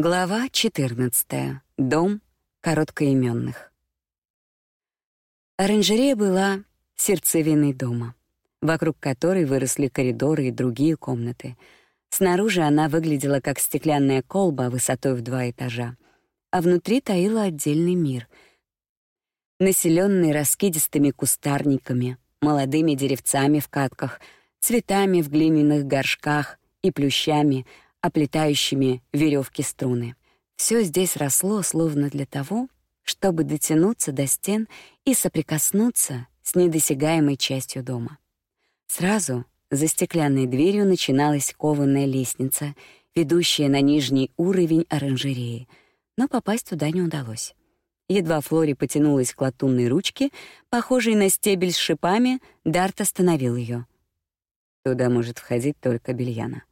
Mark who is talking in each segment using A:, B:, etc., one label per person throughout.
A: Глава 14. Дом короткоименных. Оранжерея была сердцевиной дома, вокруг которой выросли коридоры и другие комнаты. Снаружи она выглядела как стеклянная колба высотой в два этажа, а внутри таила отдельный мир, населенный раскидистыми кустарниками, молодыми деревцами в катках, цветами в глиняных горшках и плющами — оплетающими веревки струны. Все здесь росло словно для того, чтобы дотянуться до стен и соприкоснуться с недосягаемой частью дома. Сразу за стеклянной дверью начиналась кованая лестница, ведущая на нижний уровень оранжереи, но попасть туда не удалось. Едва Флори потянулась к латунной ручке, похожей на стебель с шипами, Дарт остановил ее. Туда может входить только Бельяна.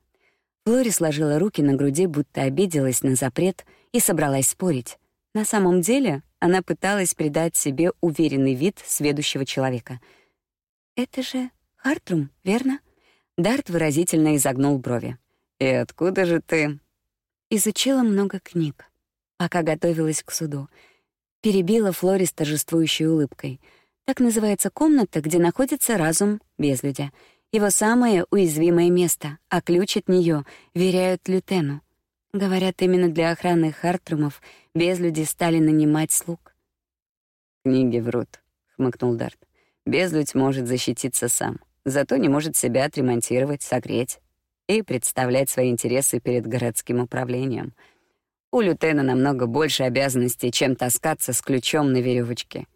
A: Флори сложила руки на груди, будто обиделась на запрет и собралась спорить. На самом деле она пыталась придать себе уверенный вид сведущего человека. «Это же Хартрум, верно?» Дарт выразительно изогнул брови. «И откуда же ты?» Изучила много книг, пока готовилась к суду. Перебила Флори с торжествующей улыбкой. Так называется комната, где находится разум безлюдя — его самое уязвимое место, а ключ от нее веряют Лютену. Говорят, именно для охраны Хартрумов безлюди стали нанимать слуг.
B: «Книги врут», — хмыкнул Дарт. «Безлюдь может защититься сам, зато не может себя отремонтировать, согреть и представлять свои интересы перед городским управлением. У Лютена намного больше обязанностей, чем таскаться с ключом на веревочке.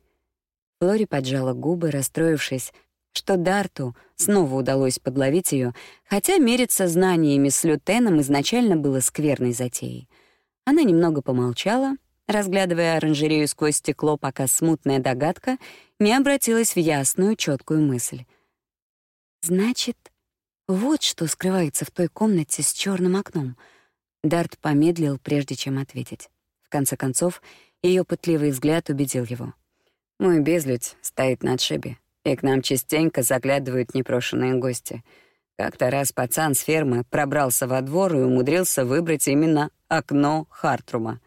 A: Флори поджала губы, расстроившись, что Дарту снова удалось подловить ее, хотя мериться знаниями с Лютеном изначально было скверной затеей. Она немного помолчала, разглядывая оранжерею сквозь стекло, пока смутная догадка не обратилась в ясную, четкую мысль. «Значит, вот что скрывается в той комнате с черным окном». Дарт помедлил, прежде чем ответить. В конце концов, ее пытливый взгляд убедил его.
B: «Мой безлюдь стоит на отшибе и к нам частенько заглядывают непрошенные гости. Как-то раз пацан с фермы пробрался во двор и умудрился выбрать именно окно Хартрума.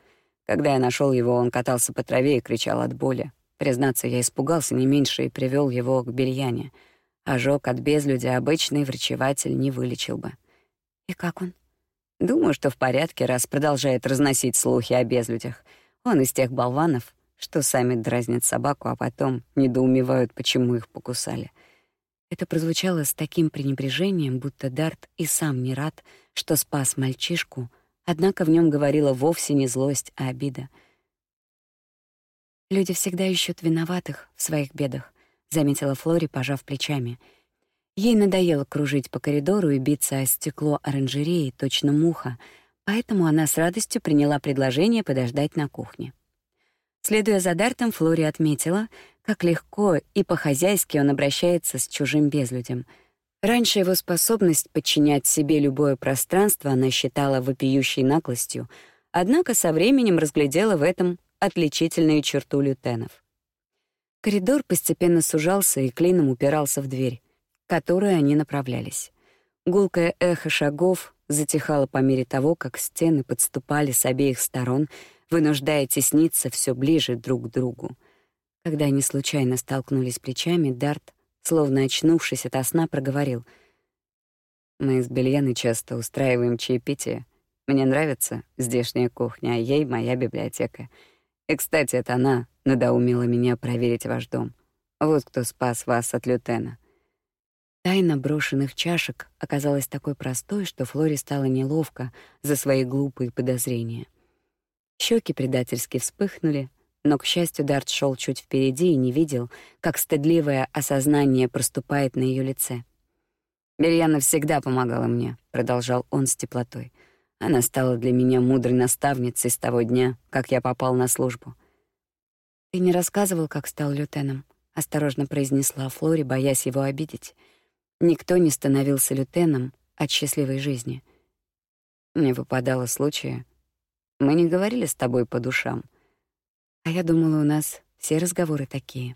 B: Когда я нашел его, он катался по траве и кричал от боли. Признаться, я испугался не меньше и привел его к бельяне. Ожог от безлюдя обычный врачеватель не вылечил бы.
A: И как он?
B: Думаю, что в порядке, раз продолжает разносить слухи о безлюдях. Он из тех болванов, что сами дразнят собаку, а потом недоумевают, почему их покусали.
A: Это прозвучало с таким пренебрежением, будто Дарт и сам не рад, что спас мальчишку, однако в нем говорила вовсе не злость, а обида. Люди всегда ищут виноватых в своих бедах, заметила Флори, пожав плечами. Ей надоело кружить по коридору и биться о стекло оранжереи, точно муха, поэтому она с радостью приняла предложение подождать на кухне. Следуя за Дартом, Флори отметила, как легко и по-хозяйски он обращается с чужим безлюдем. Раньше его способность подчинять себе любое пространство она считала вопиющей наглостью, однако со временем разглядела в этом отличительную черту лютенов. Коридор постепенно сужался и клином упирался в дверь, к которой они направлялись. Гулкое эхо шагов затихало по мере того, как стены подступали с обеих сторон — вынуждая тесниться все ближе друг к другу. Когда они случайно столкнулись плечами, Дарт, словно очнувшись от сна, проговорил: "Мы с Бельяной часто устраиваем чаепитие. Мне нравится здешняя кухня, а ей моя библиотека. И, кстати, это она надоумила меня проверить ваш дом. Вот кто спас вас от лютена". Тайна брошенных чашек оказалась такой простой, что Флори стало неловко за свои глупые подозрения. Щеки предательски вспыхнули, но, к счастью, Дарт шел чуть впереди и не видел, как стыдливое осознание проступает на ее лице. «Бельяна всегда помогала мне», — продолжал он с теплотой. «Она стала для меня мудрой наставницей с того дня, как я попал на службу». «Ты не рассказывал, как стал лютеном?» — осторожно произнесла Флори, боясь его обидеть. «Никто не становился лютеном от счастливой жизни». Мне выпадало случая, мы не говорили с тобой по душам. А я думала, у нас все разговоры такие,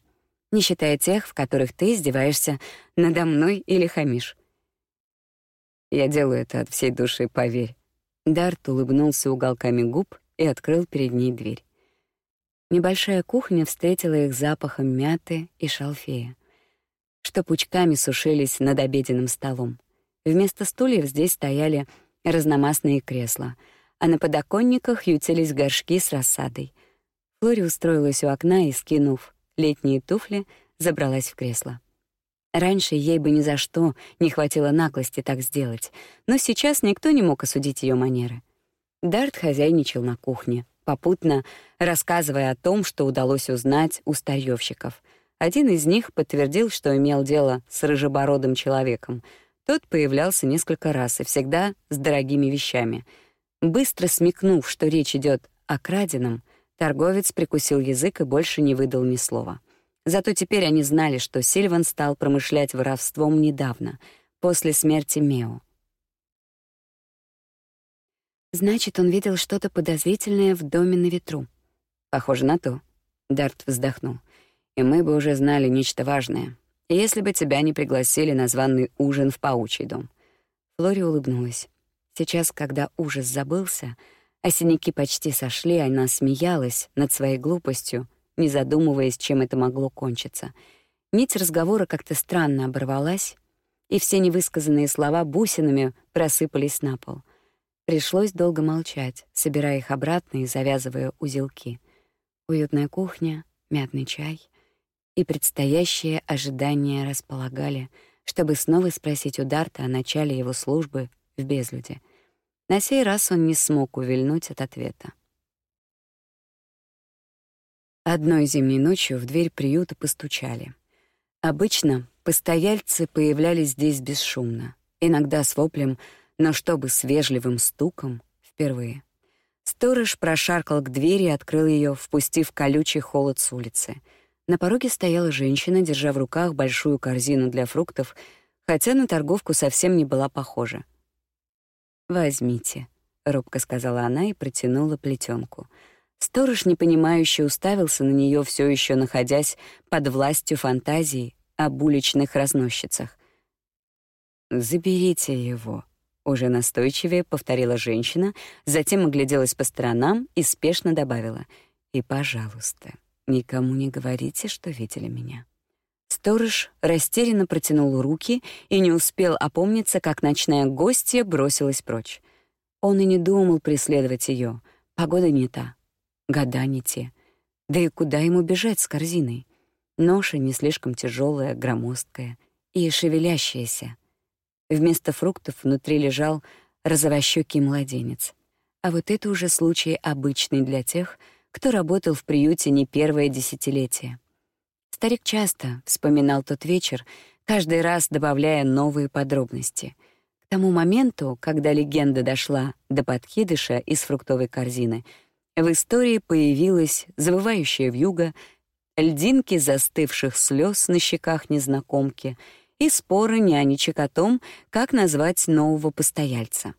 A: не считая тех, в которых ты издеваешься надо мной или хамишь. Я делаю это от всей души, поверь. Дарт улыбнулся уголками губ и открыл перед ней дверь. Небольшая кухня встретила их запахом мяты и шалфея, что пучками сушились над обеденным столом. Вместо стульев здесь стояли разномастные кресла, а на подоконниках ютились горшки с рассадой. Флори устроилась у окна и, скинув летние туфли, забралась в кресло. Раньше ей бы ни за что не хватило наглости так сделать, но сейчас никто не мог осудить ее манеры. Дарт хозяйничал на кухне, попутно рассказывая о том, что удалось узнать у старьёвщиков. Один из них подтвердил, что имел дело с рыжебородым человеком. Тот появлялся несколько раз и всегда с дорогими вещами. Быстро смекнув, что речь идет о краденом, торговец прикусил язык и больше не выдал ни слова. Зато теперь они знали, что Сильван стал промышлять воровством недавно, после смерти Мео. Значит, он видел что-то подозрительное в доме на ветру. Похоже на то. Дарт вздохнул. И мы бы уже знали нечто важное, если бы тебя не пригласили на званый ужин в паучий дом. Флори улыбнулась. Сейчас, когда ужас забылся, а синяки почти сошли, она смеялась над своей глупостью, не задумываясь, чем это могло кончиться. Нить разговора как-то странно оборвалась, и все невысказанные слова бусинами просыпались на пол. Пришлось долго молчать, собирая их обратно и завязывая узелки. Уютная кухня, мятный чай и предстоящее ожидание располагали, чтобы снова спросить у Дарта о начале его службы в безлюде. На сей раз он не смог увильнуть от ответа. Одной зимней ночью в дверь приюта постучали. Обычно постояльцы появлялись здесь бесшумно, иногда с воплем, но чтобы с вежливым стуком впервые. Сторож прошаркал к двери и открыл ее, впустив колючий холод с улицы. На пороге стояла женщина, держа в руках большую корзину для фруктов, хотя на торговку совсем не была похожа. «Возьмите», — робко сказала она и протянула плетенку — Сторож непонимающе уставился на нее, все еще находясь под властью фантазии об уличных разносчицах. «Заберите его», — уже настойчивее повторила женщина, затем огляделась по сторонам и спешно добавила. «И, пожалуйста, никому не говорите, что видели меня». Сторож растерянно протянул руки и не успел опомниться, как ночная гостья бросилась прочь. Он и не думал преследовать ее. Погода не та, Года не те. Да и куда ему бежать с корзиной? Ноша не слишком тяжелая, громоздкая и шевелящаяся. Вместо фруктов внутри лежал розовощёкий младенец. А вот это уже случай обычный для тех, кто работал в приюте не первое десятилетие. Старик часто вспоминал тот вечер, каждый раз добавляя новые подробности. К тому моменту, когда легенда дошла до подкидыша из фруктовой корзины — в истории появилась завывающая вьюга, льдинки застывших слез на щеках незнакомки и споры нянечек о том, как назвать нового постояльца.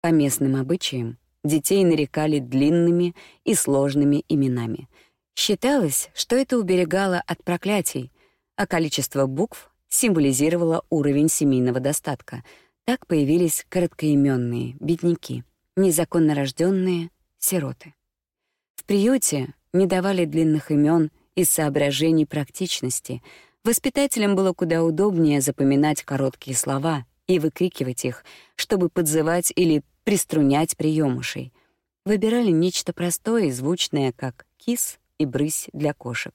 A: По местным обычаям детей нарекали длинными и сложными именами. Считалось, что это уберегало от проклятий, а количество букв символизировало уровень семейного достатка. Так появились короткоименные бедняки, незаконно рожденные сироты. В приюте не давали длинных имен из соображений практичности. Воспитателям было куда удобнее запоминать короткие слова и выкрикивать их, чтобы подзывать или приструнять приемышей. Выбирали нечто простое и звучное, как «кис» и «брысь» для кошек.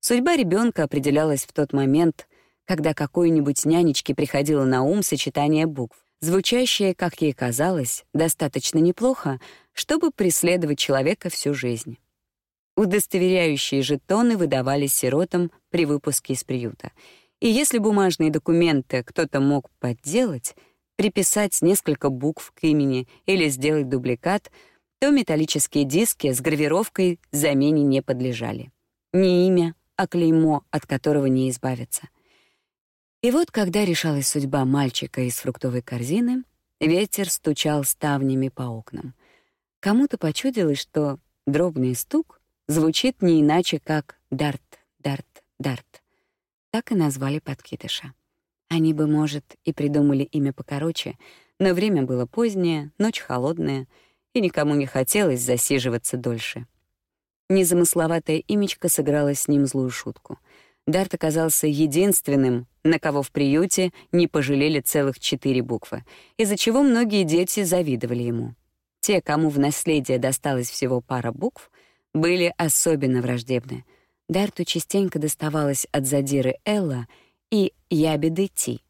A: Судьба ребенка определялась в тот момент, когда какой-нибудь нянечке приходило на ум сочетание букв, звучащее, как ей казалось, достаточно неплохо, чтобы преследовать человека всю жизнь. Удостоверяющие жетоны выдавались сиротам при выпуске из приюта. И если бумажные документы кто-то мог подделать, приписать несколько букв к имени или сделать дубликат, то металлические диски с гравировкой замене не подлежали. Не имя, а клеймо, от которого не избавиться. И вот, когда решалась судьба мальчика из фруктовой корзины, ветер стучал ставнями по окнам. Кому-то почудилось, что дробный стук звучит не иначе, как «дарт, дарт, дарт». Так и назвали подкидыша. Они бы, может, и придумали имя покороче, но время было позднее, ночь холодная, и никому не хотелось засиживаться дольше. Незамысловатая имечка сыграла с ним злую шутку. Дарт оказался единственным, на кого в приюте не пожалели целых четыре буквы, из-за чего многие дети завидовали ему. Те, кому в наследие досталось всего пара букв, были особенно враждебны. Дарту частенько доставалось от задиры Элла и Ябеды Ти.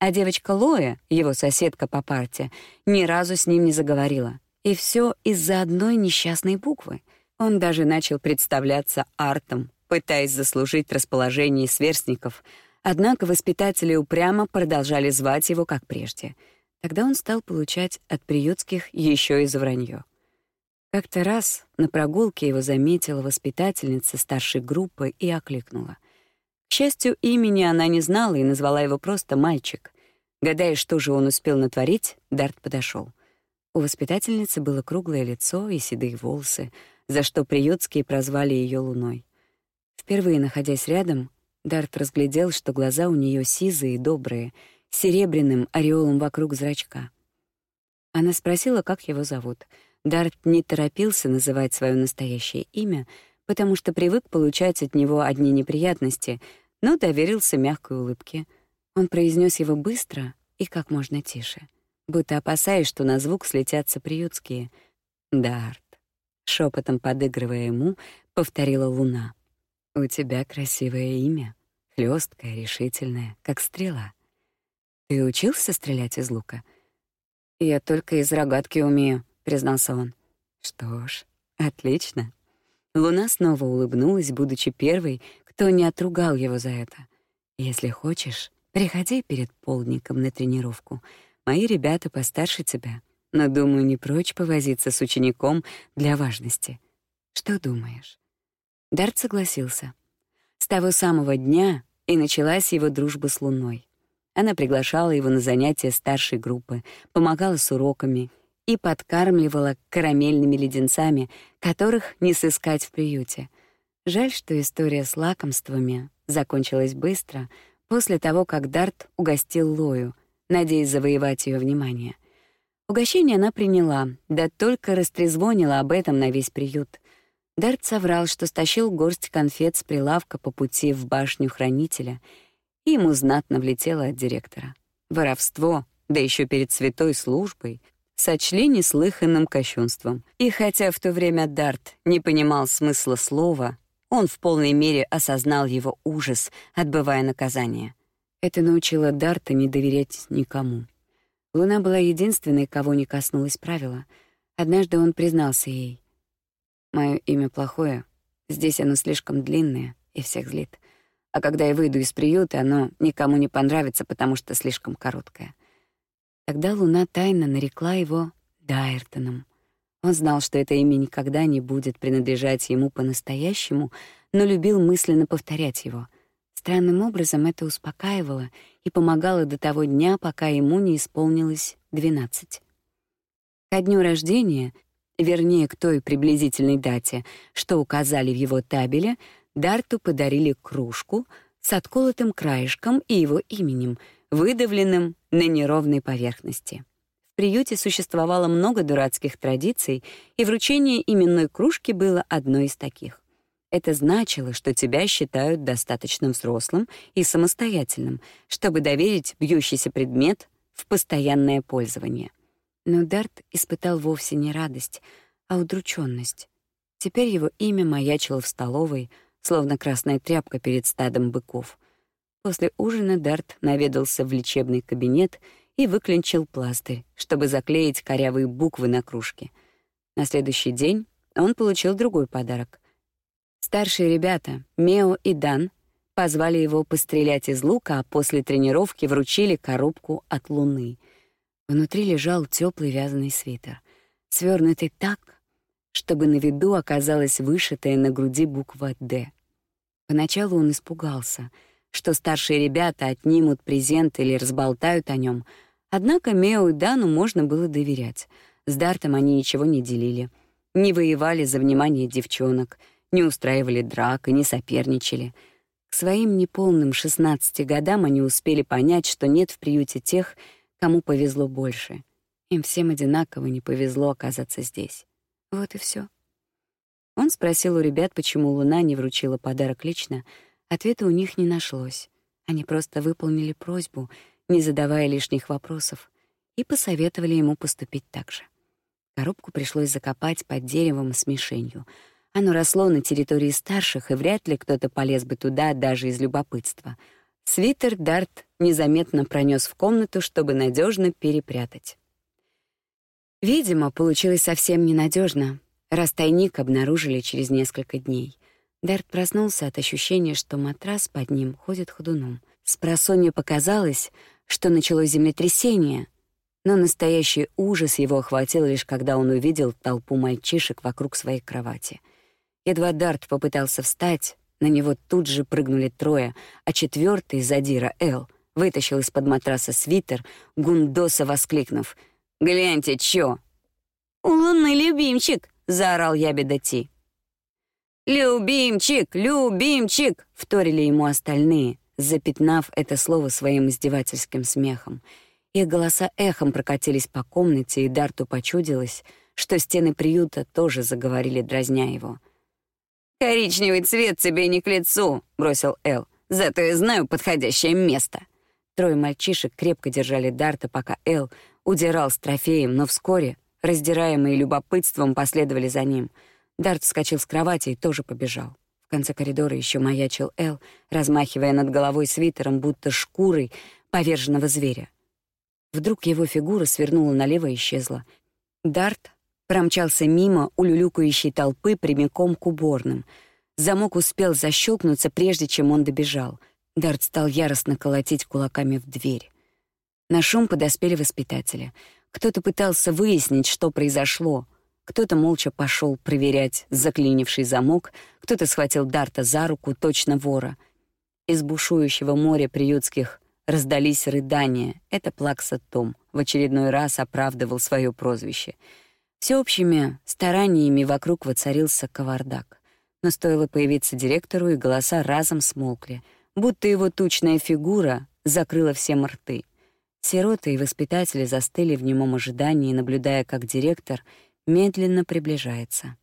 A: А девочка Лоя, его соседка по парте, ни разу с ним не заговорила. И все из-за одной несчастной буквы. Он даже начал представляться Артом, пытаясь заслужить расположение сверстников, однако воспитатели упрямо продолжали звать его как прежде. Тогда он стал получать от приютских еще и за. Как-то раз на прогулке его заметила воспитательница старшей группы и окликнула. К счастью, имени она не знала и назвала его просто «мальчик». Гадая, что же он успел натворить, Дарт подошел. У воспитательницы было круглое лицо и седые волосы, за что приютские прозвали ее Луной. Впервые находясь рядом, Дарт разглядел, что глаза у нее сизые и добрые, с серебряным ореолом вокруг зрачка. Она спросила, как его зовут. Дарт не торопился называть свое настоящее имя, потому что привык получать от него одни неприятности — но доверился мягкой улыбке. Он произнес его быстро и как можно тише, будто опасаясь, что на звук слетятся приютские. «Дарт», — шепотом подыгрывая ему, повторила Луна. «У тебя красивое имя, хлесткое, решительное, как стрела. Ты учился стрелять из лука?» «Я только из рогатки умею», — признался он. «Что ж, отлично». Луна снова улыбнулась, будучи первой, кто не отругал его за это. Если хочешь, приходи перед полдником на тренировку. Мои ребята постарше тебя, но, думаю, не прочь повозиться с учеником для важности. Что думаешь?» Дарт согласился. С того самого дня и началась его дружба с Луной. Она приглашала его на занятия старшей группы, помогала с уроками и подкармливала карамельными леденцами, которых не сыскать в приюте — Жаль, что история с лакомствами закончилась быстро, после того, как Дарт угостил Лою, надеясь завоевать ее внимание. Угощение она приняла, да только растрезвонила об этом на весь приют. Дарт соврал, что стащил горсть конфет с прилавка по пути в башню хранителя, и ему знатно влетело от директора. Воровство, да еще перед святой службой, сочли неслыханным кощунством. И хотя в то время Дарт не понимал смысла слова, он в полной мере осознал его ужас, отбывая наказание. Это научило Дарта не доверять никому. Луна была единственной, кого не коснулось правила. Однажды он признался ей. «Мое имя плохое, здесь оно слишком длинное и всех злит. А когда я выйду из приюта, оно никому не понравится, потому что слишком короткое». Тогда Луна тайно нарекла его Дайртоном, он знал, что это имя никогда не будет принадлежать ему по-настоящему, но любил мысленно повторять его. Странным образом это успокаивало и помогало до того дня, пока ему не исполнилось двенадцать. Ко дню рождения, вернее, к той приблизительной дате, что указали в его табеле, Дарту подарили кружку с отколотым краешком и его именем, выдавленным на неровной поверхности. В приюте существовало много дурацких традиций, и вручение именной кружки было одной из таких. Это значило, что тебя считают достаточно взрослым и самостоятельным, чтобы доверить бьющийся предмет в постоянное пользование. Но Дарт испытал вовсе не радость, а удрученность. Теперь его имя маячило в столовой, словно красная тряпка перед стадом быков. После ужина Дарт наведался в лечебный кабинет и выклинчил пластырь, чтобы заклеить корявые буквы на кружке. На следующий день он получил другой подарок. Старшие ребята, Мео и Дан, позвали его пострелять из лука, а после тренировки вручили коробку от Луны. Внутри лежал теплый вязаный свитер, свернутый так, чтобы на виду оказалась вышитая на груди буква «Д». Поначалу он испугался — что старшие ребята отнимут презент или разболтают о нем. Однако Мео и Дану можно было доверять. С Дартом они ничего не делили. Не воевали за внимание девчонок, не устраивали драк и не соперничали. К своим неполным 16 годам они успели понять, что нет в приюте тех, кому повезло больше. Им всем одинаково не повезло оказаться здесь. Вот и все. Он спросил у ребят, почему Луна не вручила подарок лично. Ответа у них не нашлось. Они просто выполнили просьбу, не задавая лишних вопросов, и посоветовали ему поступить так же. Коробку пришлось закопать под деревом с мишенью. Оно росло на территории старших, и вряд ли кто-то полез бы туда даже из любопытства. Свитер Дарт незаметно пронес в комнату, чтобы надежно перепрятать. Видимо, получилось совсем ненадежно, раз тайник обнаружили через несколько дней. Дарт проснулся от ощущения, что матрас под ним ходит ходуном. С просонья показалось, что началось землетрясение, но настоящий ужас его охватил лишь когда он увидел толпу мальчишек вокруг своей кровати. Едва Дарт попытался встать, на него тут же прыгнули трое, а четвертый, задира Эл, вытащил из-под матраса свитер, гундоса воскликнув «Гляньте, чё!» «У луны любимчик!» — заорал Ябеда Ти. «Любимчик! Любимчик!» — вторили ему остальные, запятнав это слово своим издевательским смехом — их голоса эхом прокатились по комнате, и Дарту почудилось, что стены приюта тоже заговорили, дразня его. «Коричневый цвет тебе не к лицу», — бросил Эл. «Зато я знаю подходящее место». Трое мальчишек крепко держали Дарта, пока Эл удирал с трофеем, но вскоре, раздираемые любопытством, последовали за ним. Дарт вскочил с кровати и тоже побежал. В конце коридора еще маячил Эл, размахивая над головой свитером, будто шкурой поверженного зверя. Вдруг его фигура свернула налево и исчезла. Дарт промчался мимо улюлюкающей толпы прямиком к уборным. Замок успел защелкнуться, прежде чем он добежал. Дарт стал яростно колотить кулаками в дверь. На шум подоспели воспитатели. Кто-то пытался выяснить, что произошло. Кто-то молча пошел проверять заклинивший замок, кто-то схватил Дарта за руку, точно вора. Из бушующего моря приютских Раздались рыдания. Это Плакса Том в очередной раз оправдывал свое прозвище. Всеобщими стараниями вокруг воцарился кавардак. Но стоило появиться директору, и голоса разом смолкли, будто его тучная фигура закрыла все рты. Сироты и воспитатели застыли в немом ожидании, наблюдая, как директор медленно приближается.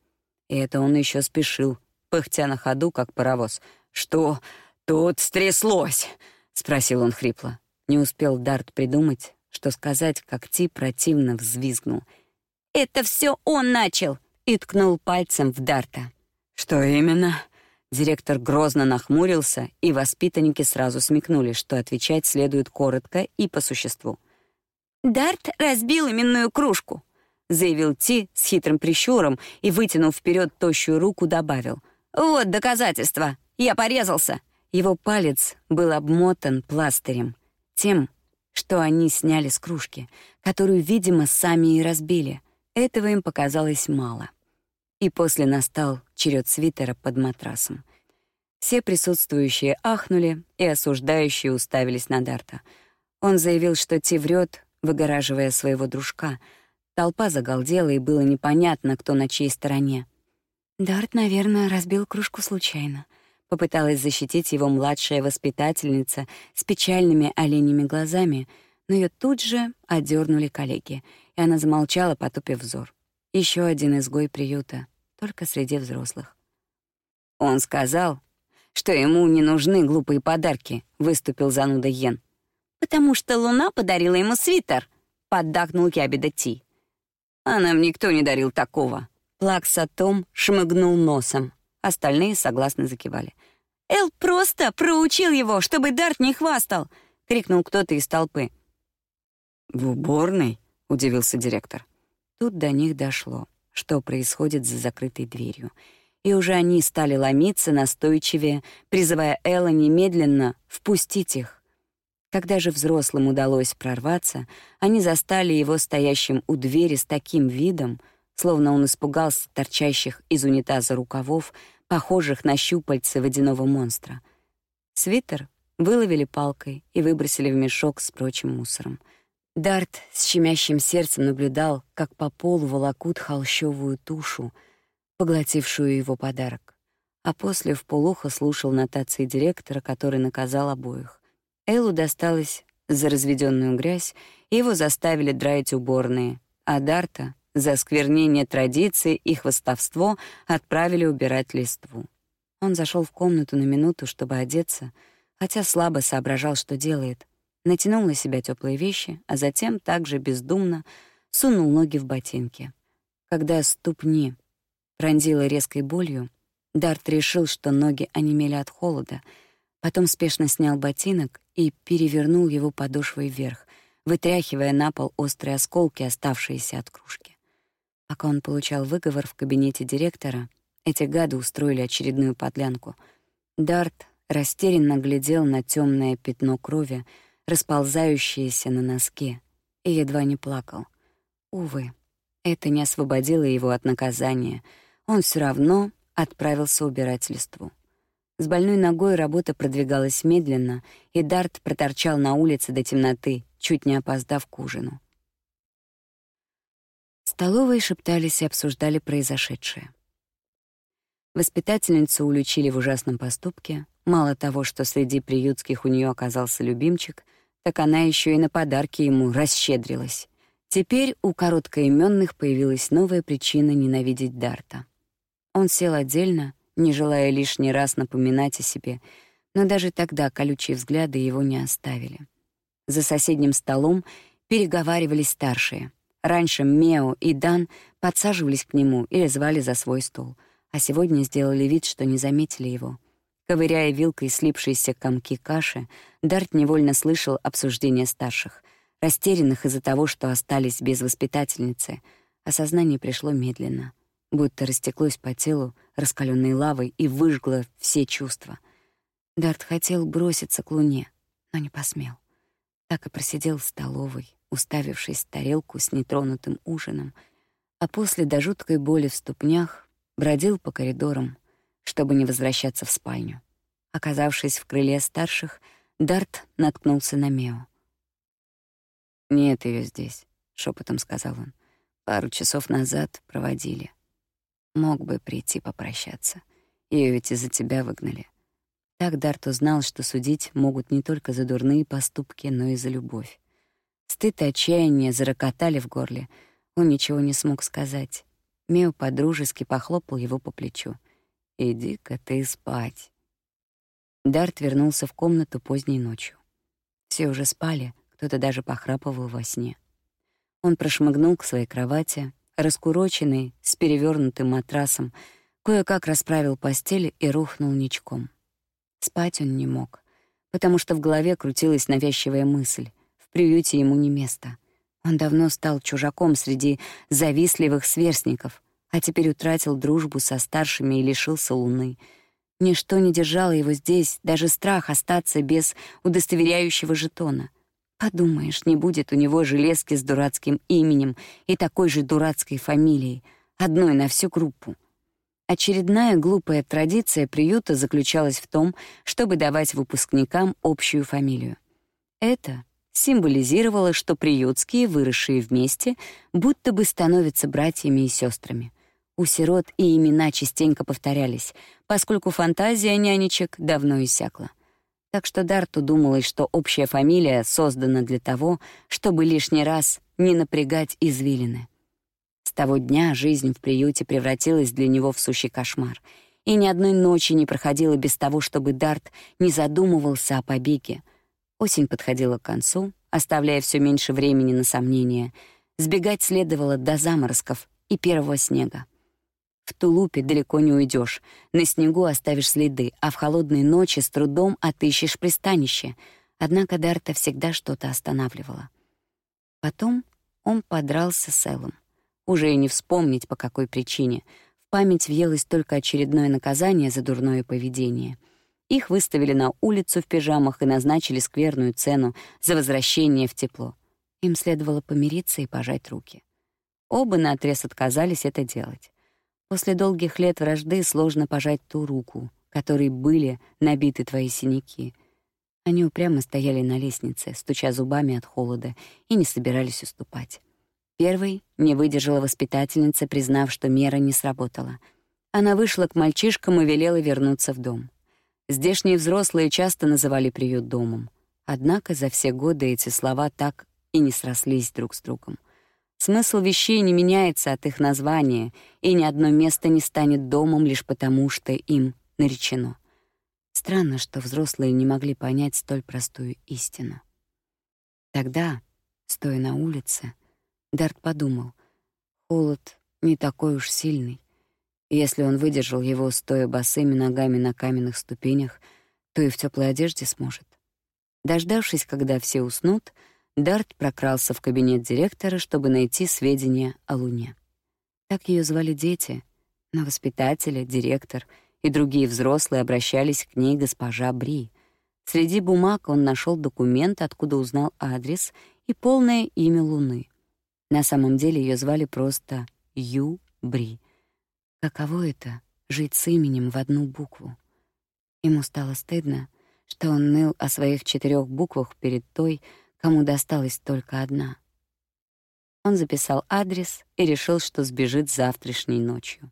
A: И это он еще спешил, пыхтя на ходу, как паровоз. «Что тут стряслось?» спросил он хрипло. Не успел Дарт придумать, что сказать, как Ти противно взвизгнул. «Это все он начал!» и ткнул пальцем в Дарта. «Что именно?» Директор грозно нахмурился, и воспитанники сразу смекнули, что отвечать следует коротко и по существу.
B: «Дарт разбил именную кружку», — заявил Ти с хитрым прищуром и, вытянув вперед тощую руку, добавил. «Вот доказательство. Я порезался. Его палец был обмотан пластырем, тем, что они сняли с кружки, которую, видимо, сами и разбили. Этого им показалось мало. И после настал черед свитера под матрасом. Все присутствующие ахнули и осуждающие уставились на Дарта. Он заявил, что Ти врет, выгораживая своего дружка. Толпа загалдела, и было непонятно, кто на чьей стороне. Дарт, наверное, разбил кружку случайно, Попыталась защитить его младшая воспитательница с печальными оленями глазами, но ее тут же одернули коллеги, и она замолчала, потупив взор. Еще один изгой приюта, только среди взрослых. Он сказал, что ему не нужны глупые подарки, выступил зануда Йен. Потому что Луна подарила ему свитер, поддакнул Ябеда Ти. А нам никто не дарил такого. Плакса Том шмыгнул носом. Остальные согласно закивали. «Эл просто проучил его, чтобы Дарт не хвастал!» — крикнул кто-то из толпы.
A: «В уборной?» — удивился директор. Тут до них дошло, что происходит за закрытой дверью. И уже они стали ломиться настойчивее, призывая Элла немедленно впустить их. Когда же взрослым удалось прорваться, они застали его стоящим у двери с таким видом, словно он испугался торчащих из унитаза рукавов, похожих на щупальца водяного монстра. Свитер выловили палкой и выбросили в мешок с прочим мусором. Дарт с щемящим сердцем наблюдал, как по полу волокут холщовую тушу, поглотившую его подарок. А после в вполуха слушал нотации директора, который наказал обоих. Эллу досталось
B: За разведенную грязь его заставили драить уборные, а Дарта за сквернение традиций и хвостовство отправили убирать листву. Он зашел в комнату на минуту, чтобы одеться, хотя слабо соображал, что делает. Натянул на себя теплые вещи, а затем также бездумно сунул ноги в ботинки. Когда ступни пронзила резкой болью, Дарт решил, что ноги онемели от холода, потом спешно снял ботинок и перевернул его подошвой вверх, вытряхивая на пол острые осколки, оставшиеся от кружки. Пока он получал выговор в кабинете директора, эти гады устроили очередную подлянку. Дарт растерянно глядел на темное пятно крови, расползающееся на носке, и едва не плакал. Увы, это не освободило его от наказания. Он все равно отправился убирать листву. С больной ногой работа продвигалась медленно, и Дарт проторчал на улице до темноты, чуть не опоздав к ужину. Столовые шептались и обсуждали произошедшее. Воспитательницу уличили в ужасном поступке. Мало того, что среди приютских у нее оказался любимчик, так она еще и на подарки ему расщедрилась. Теперь у короткоименных появилась новая причина ненавидеть Дарта. Он сел отдельно, не желая лишний раз напоминать о себе, но даже тогда колючие взгляды его не оставили. За соседним столом переговаривались старшие — Раньше Мео и Дан подсаживались к нему или звали за свой стол, а сегодня сделали вид, что не заметили его. Ковыряя вилкой слипшиеся комки каши, Дарт невольно слышал обсуждения старших, растерянных из-за того, что остались без воспитательницы. Осознание пришло медленно, будто растеклось по телу раскаленной лавой и выжгло все чувства. Дарт хотел броситься к луне, но не посмел. Так и просидел в столовой, уставившись в тарелку с нетронутым ужином, а после до жуткой боли в ступнях бродил по коридорам, чтобы не возвращаться в спальню. Оказавшись в крыле старших, Дарт наткнулся на Мео. «Нет ее здесь», — шепотом сказал он. «Пару часов назад проводили. Мог бы прийти попрощаться. Ее ведь из-за тебя выгнали». Так Дарт узнал, что судить могут не только за дурные поступки, но и за любовь. Стыд и отчаяние зарокотали в горле. Он ничего не смог сказать. Мео подружески похлопал его по плечу. «Иди-ка ты спать». Дарт вернулся в комнату поздней ночью. Все уже спали, кто-то даже похрапывал во сне. Он прошмыгнул к своей кровати, раскуроченный, с перевернутым матрасом, кое-как расправил постель и рухнул ничком. Спать он не мог, потому что в голове крутилась навязчивая мысль. В приюте ему не место. Он давно стал чужаком среди завистливых сверстников, а теперь утратил дружбу со старшими и лишился луны. Ничто не держало его здесь, даже страх остаться без удостоверяющего жетона. Подумаешь, не будет у него железки с дурацким именем и такой же дурацкой фамилией, одной на всю группу. Очередная глупая традиция приюта заключалась в том, чтобы давать выпускникам общую фамилию. Это символизировало, что приютские, выросшие вместе, будто бы становятся братьями и сестрами. У сирот и имена частенько повторялись, поскольку фантазия нянечек давно иссякла. Так что Дарту думалось, что общая фамилия создана для того, чтобы лишний раз не напрягать извилины. С того дня жизнь в приюте превратилась для него в сущий кошмар, и ни одной ночи не проходило без того, чтобы Дарт не задумывался о побеге — Осень подходила к концу, оставляя все меньше времени на сомнения. Сбегать следовало до заморозков и первого снега. В тулупе далеко не уйдешь, на снегу оставишь следы, а в холодные ночи с трудом отыщешь пристанище. Однако Дарта всегда что-то останавливало. Потом он подрался с Эллом. Уже и не вспомнить, по какой причине. В память въелось только очередное наказание за дурное поведение — их выставили на улицу в пижамах и назначили скверную цену за возвращение в тепло. Им следовало помириться и пожать руки. Оба наотрез отказались это делать. После долгих лет вражды сложно пожать ту руку, которой были набиты твои синяки. Они упрямо стояли на лестнице, стуча зубами от холода, и не собирались уступать. Первой не выдержала воспитательница, признав, что мера не сработала. Она вышла к мальчишкам и велела вернуться в дом. Здешние взрослые часто называли приют домом.
A: Однако за все годы эти слова так и не срослись друг с другом. Смысл вещей не меняется от их названия, и ни одно место не станет домом лишь потому, что им наречено. Странно, что взрослые не могли понять столь простую истину. Тогда, стоя на улице, Дарт подумал, холод не такой уж сильный. Если он выдержал его, стоя босыми ногами на каменных ступенях, то и в теплой одежде сможет. Дождавшись, когда все уснут, Дарт прокрался в кабинет директора, чтобы найти сведения о Луне. Так ее звали дети, но воспитатели, директор и другие взрослые обращались к ней госпожа Бри. Среди бумаг он нашел документ, откуда узнал адрес и полное имя Луны. На самом деле ее звали просто Ю Бри. Каково это — жить с именем в одну букву? Ему стало стыдно, что он ныл о своих четырех буквах перед той, кому досталась только одна. Он записал адрес и решил, что сбежит завтрашней ночью.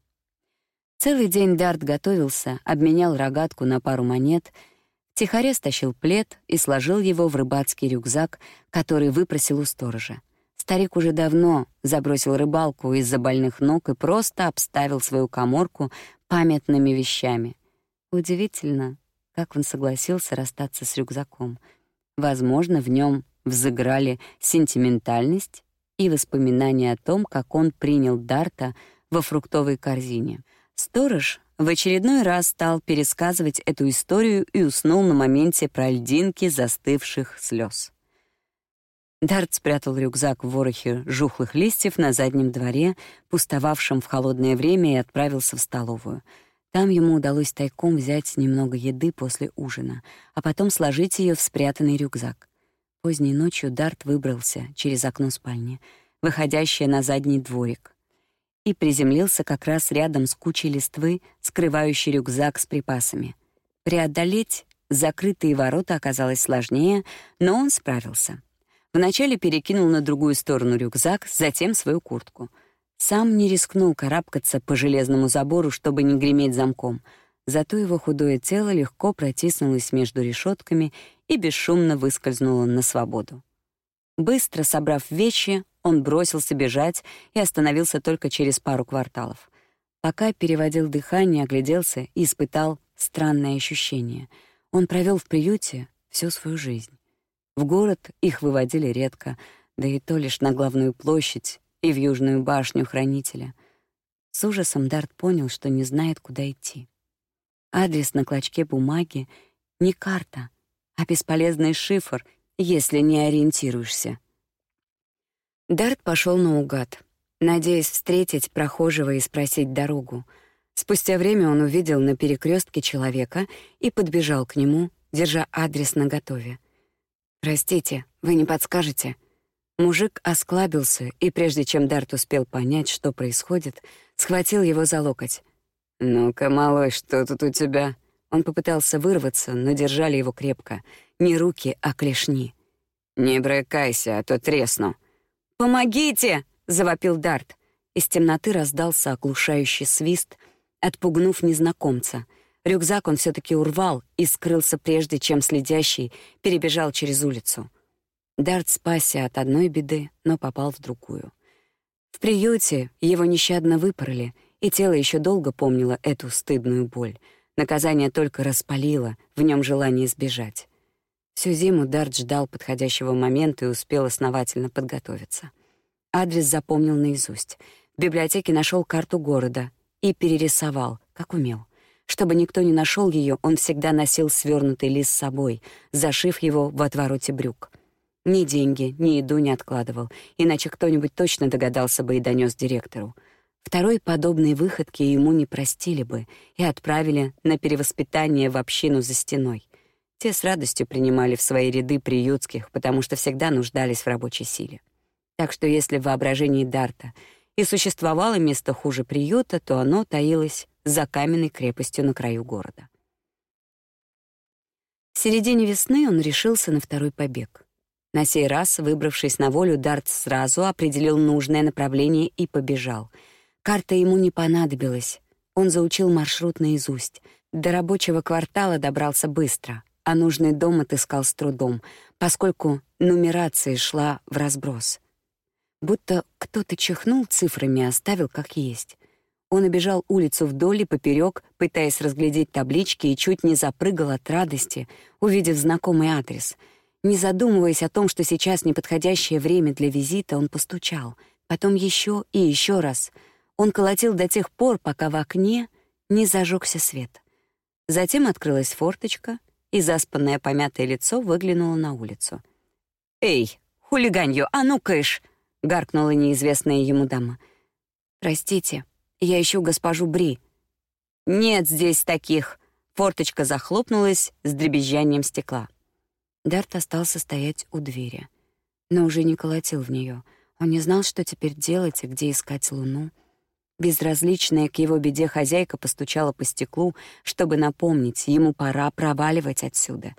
A: Целый день Дарт готовился, обменял рогатку на пару монет, тихоря стащил плед и сложил его в рыбацкий рюкзак, который выпросил у сторожа. Старик уже давно забросил рыбалку из-за больных ног и просто обставил свою каморку памятными вещами. Удивительно, как он согласился расстаться с рюкзаком. Возможно, в нем взыграли сентиментальность и воспоминания о том, как он принял Дарта во фруктовой корзине. Сторож в очередной раз стал пересказывать эту историю и уснул на моменте про льдинки застывших слез. Дарт спрятал рюкзак в ворохе жухлых листьев на заднем дворе, пустовавшем в холодное время, и отправился в столовую. Там ему удалось тайком взять немного еды после ужина, а потом сложить ее в спрятанный рюкзак. Поздней ночью Дарт выбрался через окно спальни, выходящее на задний дворик, и приземлился как раз рядом с кучей листвы, скрывающей рюкзак с припасами. Преодолеть закрытые ворота оказалось сложнее, но он справился — Вначале перекинул на другую сторону рюкзак, затем свою куртку. Сам не рискнул карабкаться по железному забору, чтобы не греметь замком. Зато его худое тело легко протиснулось между решетками и бесшумно выскользнуло на свободу. Быстро собрав вещи, он бросился бежать и остановился только через пару кварталов. Пока переводил дыхание, огляделся и испытал странное ощущение. Он провел в приюте всю свою жизнь. В город их выводили редко, да и то лишь на главную площадь и в южную башню хранителя. С ужасом Дарт понял, что не знает, куда идти. Адрес на клочке бумаги — не карта, а бесполезный шифр, если не ориентируешься. Дарт пошел наугад, надеясь встретить прохожего и спросить дорогу. Спустя время он увидел на перекрестке человека и подбежал к нему, держа адрес наготове. «Простите, вы не подскажете?» Мужик осклабился, и прежде чем Дарт успел понять, что происходит, схватил его за локоть. «Ну-ка, малой, что тут у тебя?» Он попытался вырваться, но держали его крепко. Не руки, а клешни. «Не брыкайся, а то тресну». «Помогите!» — завопил Дарт. Из темноты раздался оглушающий свист, отпугнув незнакомца — Рюкзак он все таки урвал и скрылся прежде, чем следящий перебежал через улицу. Дарт спасся от одной беды, но попал в другую. В приюте его нещадно выпороли, и тело еще долго помнило эту стыдную боль. Наказание только распалило в нем желание сбежать. Всю зиму Дарт ждал подходящего момента и успел основательно подготовиться. Адрес запомнил наизусть. В библиотеке нашел карту города и перерисовал, как умел. Чтобы никто не нашел ее, он всегда носил свернутый лист с собой, зашив его в отвороте брюк. Ни деньги, ни еду не откладывал, иначе кто-нибудь точно догадался бы и донес директору. Второй подобной выходки ему не простили бы и отправили на перевоспитание в общину за стеной. Те с радостью принимали в свои ряды приютских, потому что всегда нуждались в рабочей силе. Так что если в воображении Дарта и существовало место хуже приюта, то оно таилось за каменной крепостью на краю города. В середине весны он решился на второй побег. На сей раз, выбравшись на волю, Дарт сразу определил нужное направление и побежал. Карта ему не понадобилась. Он заучил маршрут наизусть. До рабочего квартала добрался быстро, а нужный дом отыскал с трудом. поскольку нумерация шла в разброс. Будто кто-то чихнул цифрами и оставил как есть. Он обежал улицу вдоль и поперек, пытаясь разглядеть таблички, и чуть не запрыгал от радости, увидев знакомый адрес. Не задумываясь о том, что сейчас неподходящее время для визита, он постучал. Потом еще и еще раз. Он колотил до тех пор, пока в окне не зажегся свет. Затем открылась форточка, и заспанное помятое лицо выглянуло на улицу. «Эй, хулиганью, а ну кыш!» — гаркнула неизвестная ему дама. «Простите», я ищу госпожу Бри». «Нет здесь таких!» Форточка захлопнулась с дребезжанием стекла. Дарт остался стоять у двери, но уже не колотил в нее. Он не знал, что теперь делать и где искать луну. Безразличная к его беде хозяйка постучала по стеклу, чтобы напомнить, ему пора проваливать отсюда.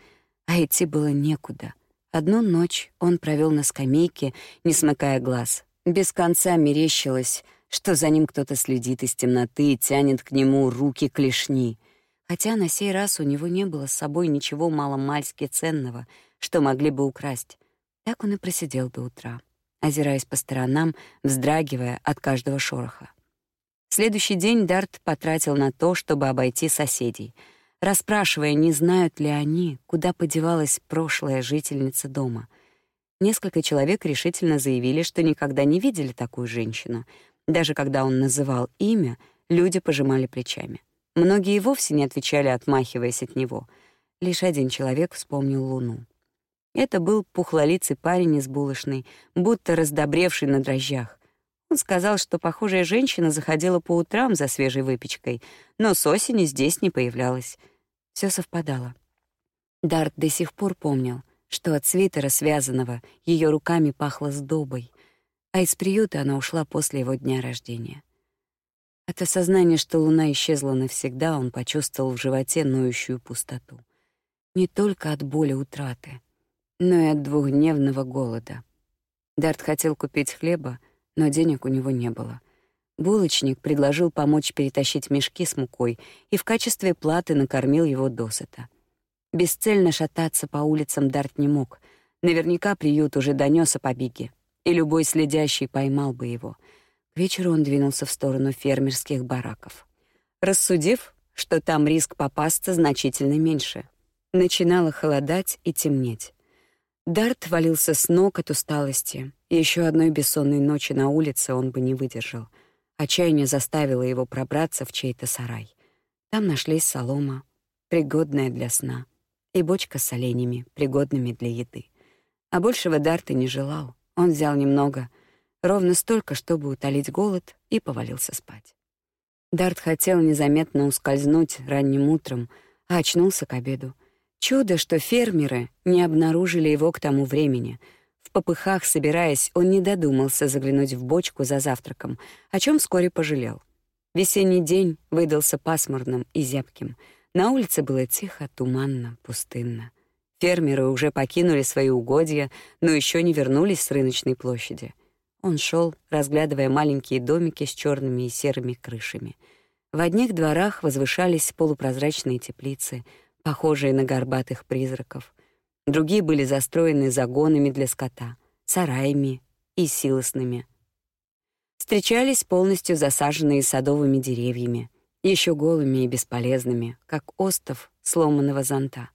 A: А идти было некуда. Одну ночь он провел на скамейке, не смыкая глаз. Без конца мерещилось — что за ним кто-то следит из темноты и тянет к нему руки клешни. Хотя на сей раз у него не было с собой ничего маломальски ценного, что могли бы украсть. Так он и просидел до утра, озираясь по сторонам, вздрагивая от каждого шороха. Следующий день Дарт потратил на то, чтобы обойти соседей, расспрашивая, не знают ли они, куда подевалась прошлая жительница дома. Несколько человек решительно заявили, что никогда не видели такую женщину — даже когда он называл имя, люди пожимали плечами. Многие вовсе не отвечали, отмахиваясь от него. Лишь один человек вспомнил Луну. Это был пухлолицый парень из булочной, будто раздобревший на дрожжах. Он сказал, что похожая женщина заходила по утрам за свежей выпечкой, но с осени здесь не появлялась. Все совпадало. Дарт до сих пор помнил, что от свитера, связанного ее руками, пахло сдобой а из приюта она ушла после его дня рождения. От осознания, что луна исчезла навсегда, он почувствовал в животе ноющую пустоту. Не только от боли утраты, но и от двухдневного голода. Дарт хотел купить хлеба, но денег у него не было. Булочник предложил помочь перетащить мешки с мукой и в качестве платы накормил его досыта. Бесцельно шататься по улицам Дарт не мог. Наверняка приют уже донёс о побеге и любой следящий поймал бы его. К вечеру он двинулся в сторону фермерских бараков. Рассудив, что там риск попасться значительно меньше. Начинало холодать и темнеть. Дарт валился с ног от усталости. Еще одной бессонной ночи на улице он бы не выдержал. Отчаяние заставило его пробраться в чей-то сарай. Там нашлись солома, пригодная для сна, и бочка с оленями, пригодными для еды. А большего и не желал. Он взял немного, ровно столько, чтобы утолить голод, и повалился спать. Дарт хотел незаметно ускользнуть ранним утром, а очнулся к обеду. Чудо, что фермеры не обнаружили его к тому времени. В попыхах, собираясь, он не додумался заглянуть в бочку за завтраком, о чем вскоре пожалел. Весенний день выдался пасмурным и зябким. На улице было тихо, туманно, пустынно. Фермеры уже покинули свои угодья, но еще не вернулись с рыночной площади. Он шел, разглядывая маленькие домики с черными и серыми крышами. В одних дворах возвышались полупрозрачные теплицы, похожие на горбатых призраков. Другие были застроены загонами для скота, сараями и силосными. Встречались полностью засаженные садовыми деревьями, еще голыми и бесполезными, как остов сломанного зонта.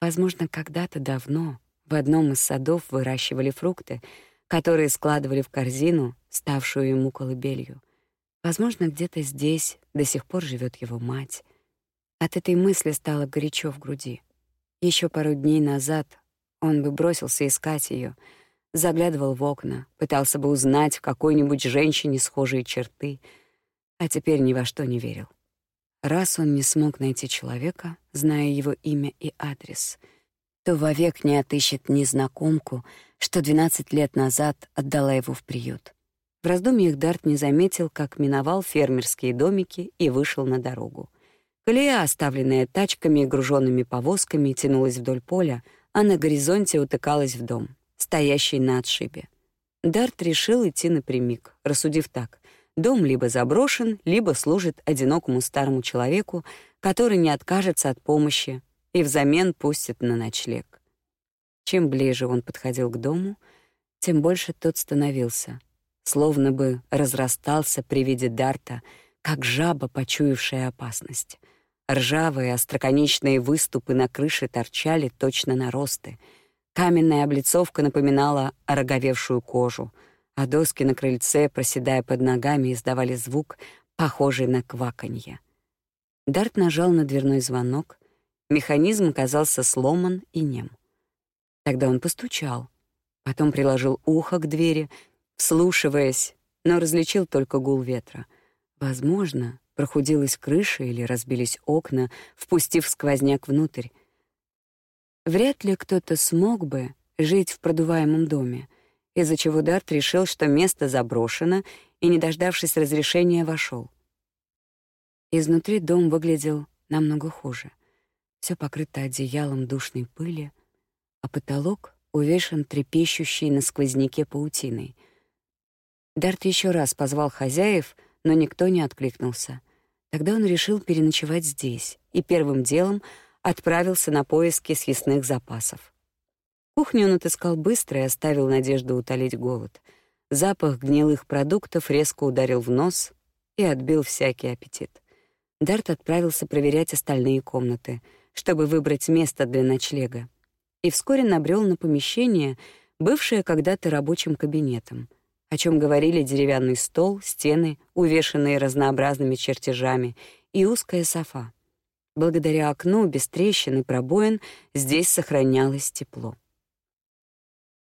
A: Возможно, когда-то давно в одном из садов выращивали фрукты, которые складывали в корзину, ставшую ему колыбелью. Возможно, где-то здесь до сих пор живет его мать. От этой мысли стало горячо в груди. Еще пару дней назад он бы бросился искать ее, заглядывал в окна, пытался бы узнать в какой-нибудь женщине схожие черты, а теперь ни во что не верил. Раз он не смог найти человека, зная его имя и адрес, то вовек не отыщет незнакомку, что 12 лет назад отдала его в приют. В раздумьях Дарт не заметил, как миновал фермерские домики и вышел на дорогу. Колея, оставленная тачками и груженными повозками, тянулась вдоль поля, а на горизонте утыкалась в дом, стоящий на отшибе. Дарт решил идти напрямик, рассудив так: Дом либо заброшен, либо служит одинокому старому человеку, который не откажется от помощи и взамен пустит на ночлег. Чем ближе он подходил к дому, тем больше тот становился, словно бы разрастался при виде Дарта, как жаба, почуявшая опасность. Ржавые остроконечные выступы на крыше торчали точно наросты. Каменная облицовка напоминала ороговевшую кожу, а доски на крыльце, проседая под ногами, издавали звук, похожий на кваканье. Дарт нажал на дверной звонок. Механизм казался сломан и нем. Тогда он постучал, потом приложил ухо к двери, вслушиваясь, но различил только гул ветра. Возможно, прохудилась крыша или разбились окна, впустив сквозняк внутрь. Вряд ли кто-то смог бы жить в продуваемом доме, из-за чего Дарт решил, что место заброшено, и, не дождавшись разрешения, вошел. Изнутри дом выглядел намного хуже. Все покрыто одеялом душной пыли, а потолок увешан трепещущей на сквозняке паутиной. Дарт еще раз позвал хозяев, но никто не откликнулся. Тогда он решил переночевать здесь и первым делом отправился на поиски съестных запасов. Кухню он отыскал быстро и оставил надежду утолить голод. Запах гнилых продуктов резко ударил в нос и отбил всякий аппетит. Дарт отправился проверять остальные комнаты, чтобы выбрать место для ночлега, и вскоре набрел на помещение, бывшее когда-то рабочим кабинетом, о чем говорили деревянный стол, стены, увешанные разнообразными чертежами, и узкая софа. Благодаря окну без трещин и пробоин здесь сохранялось тепло.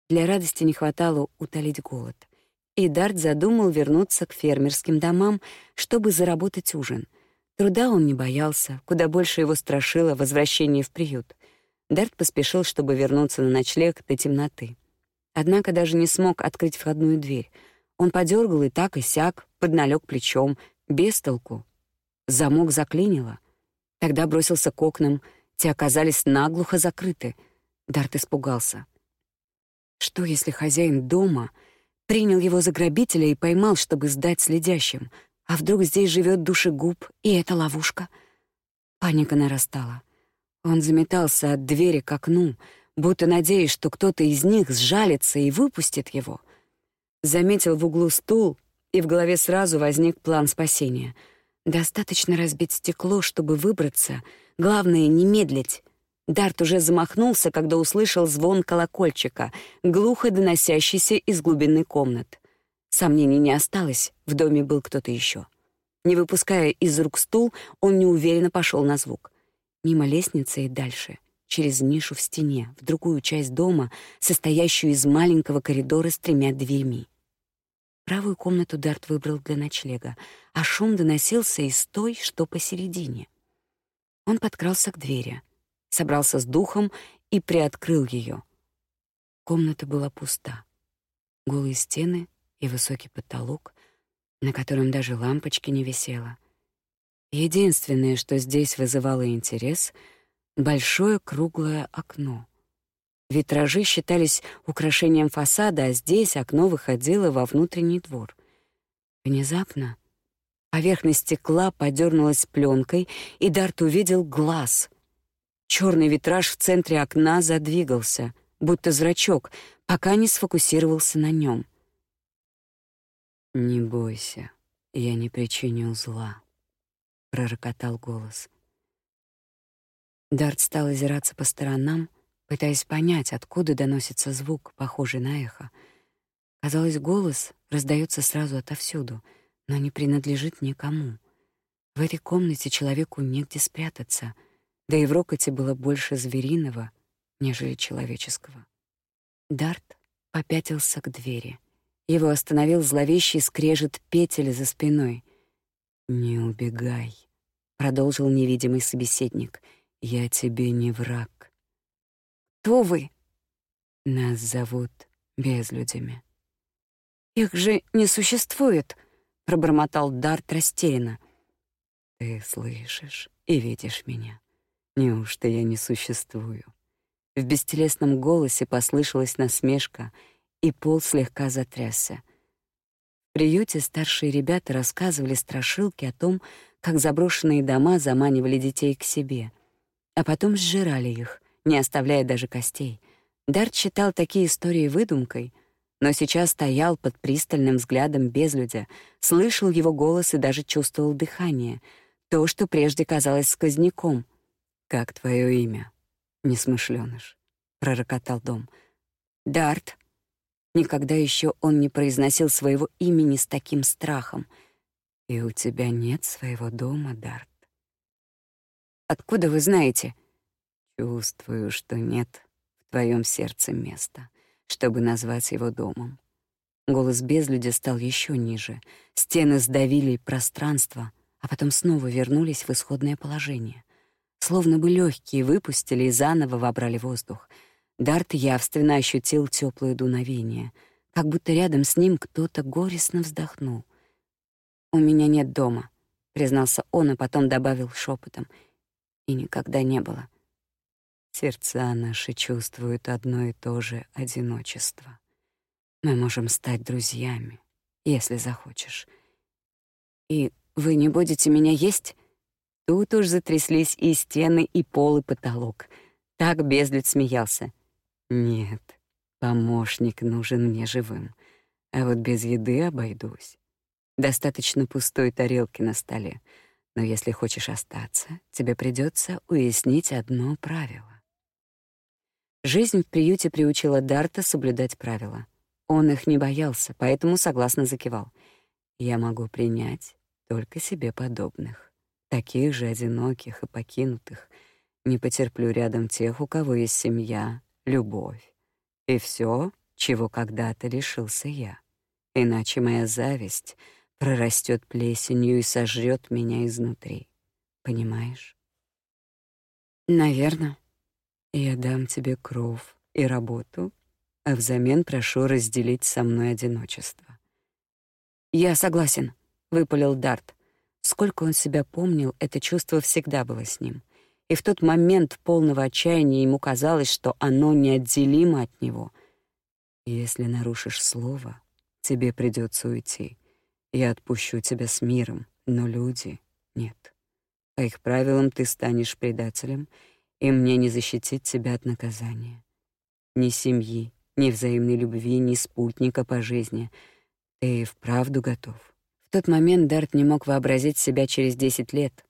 A: Для радости не хватало утолить голод. И Дарт задумал вернуться к фермерским домам, чтобы заработать ужин — Труда он не боялся, куда больше его страшило возвращение в приют. Дарт поспешил, чтобы вернуться на ночлег до темноты. Однако даже не смог открыть входную дверь. Он подергал и так, и сяк, подналег плечом, без толку. Замок заклинило. Тогда бросился к окнам, те оказались наглухо закрыты. Дарт испугался. Что, если хозяин дома принял его за грабителя и поймал, чтобы сдать следящим — а вдруг здесь живет душегуб, и это ловушка? Паника нарастала. Он заметался от двери к окну, будто надеясь, что кто-то из них сжалится и выпустит его. Заметил в углу стул, и в голове сразу возник план спасения. Достаточно разбить стекло, чтобы выбраться, главное — не медлить. Дарт уже замахнулся, когда услышал звон колокольчика, глухо доносящийся из глубины комнат. Сомнений не осталось, в доме был кто-то еще. Не выпуская из рук стул, он неуверенно пошел на звук. Мимо лестницы и дальше, через нишу в стене, в другую часть дома, состоящую из маленького коридора с тремя дверьми. Правую комнату Дарт выбрал для ночлега, а шум доносился из той, что посередине. Он подкрался к двери, собрался с духом и приоткрыл ее. Комната была пуста. Голые стены, и высокий потолок, на котором даже лампочки не висело. Единственное, что здесь вызывало интерес — большое круглое окно. Витражи считались украшением фасада, а здесь окно выходило во внутренний двор. Внезапно поверхность стекла подернулась пленкой, и Дарт увидел глаз. Черный витраж в центре окна задвигался, будто зрачок, пока не сфокусировался на нем. «Не бойся, я не причиню зла», — пророкотал голос. Дарт стал озираться по сторонам, пытаясь понять, откуда доносится звук, похожий на эхо. Казалось, голос раздается сразу отовсюду, но не принадлежит никому. В этой комнате человеку негде спрятаться, да и в рокоте было больше звериного, нежели человеческого. Дарт попятился к двери — его остановил зловещий скрежет петель за спиной. «Не убегай», — продолжил невидимый собеседник. «Я тебе не враг». «Кто вы?» «Нас зовут безлюдями». «Их же не существует», — пробормотал Дарт растерянно. «Ты слышишь и видишь меня. Неужто я не существую?» В бестелесном голосе послышалась насмешка — и пол слегка затрясся. В приюте старшие ребята рассказывали страшилки о том, как заброшенные дома заманивали детей к себе, а потом сжирали их, не оставляя даже костей. Дарт считал такие истории выдумкой, но сейчас стоял под пристальным взглядом безлюдя, слышал его голос и даже чувствовал дыхание, то, что прежде казалось сквозняком. «Как твое имя, несмышленыш?» — пророкотал дом. «Дарт». Никогда еще он не произносил своего имени с таким страхом. «И у тебя нет своего дома, Дарт?» «Откуда вы знаете?» «Чувствую, что нет в твоем сердце места, чтобы назвать его домом». Голос безлюдя стал еще ниже. Стены сдавили пространство, а потом снова вернулись в исходное положение. Словно бы легкие выпустили и заново вобрали воздух — Дарт явственно ощутил теплое дуновение, как будто рядом с ним кто-то горестно вздохнул. «У меня нет дома», — признался он, а потом добавил шепотом. «И никогда не было». Сердца наши чувствуют одно и то же одиночество. Мы можем стать друзьями, если захочешь. И вы не будете меня есть? Тут уж затряслись и стены, и пол, и потолок. Так безлюд смеялся. Нет, помощник нужен мне живым, а вот без еды обойдусь. Достаточно пустой тарелки на столе, но если хочешь остаться, тебе придется уяснить одно правило. Жизнь в приюте приучила Дарта соблюдать правила. Он их не боялся, поэтому согласно закивал. Я могу принять только себе подобных, таких же одиноких и покинутых. Не потерплю рядом тех, у кого есть семья, любовь и все, чего когда-то лишился я. Иначе моя зависть прорастет плесенью и сожрет меня изнутри. Понимаешь? Наверное. Я дам тебе кров и работу, а взамен прошу разделить со мной одиночество. Я согласен, выпалил Дарт. Сколько он себя помнил, это чувство всегда было с ним — и в тот момент полного отчаяния ему казалось, что оно неотделимо от него. «Если нарушишь слово, тебе придется уйти. Я отпущу тебя с миром, но люди — нет. По их правилам ты станешь предателем, и мне не защитить тебя от наказания. Ни семьи, ни взаимной любви, ни спутника по жизни. Ты вправду готов?» В тот момент Дарт не мог вообразить себя через десять лет,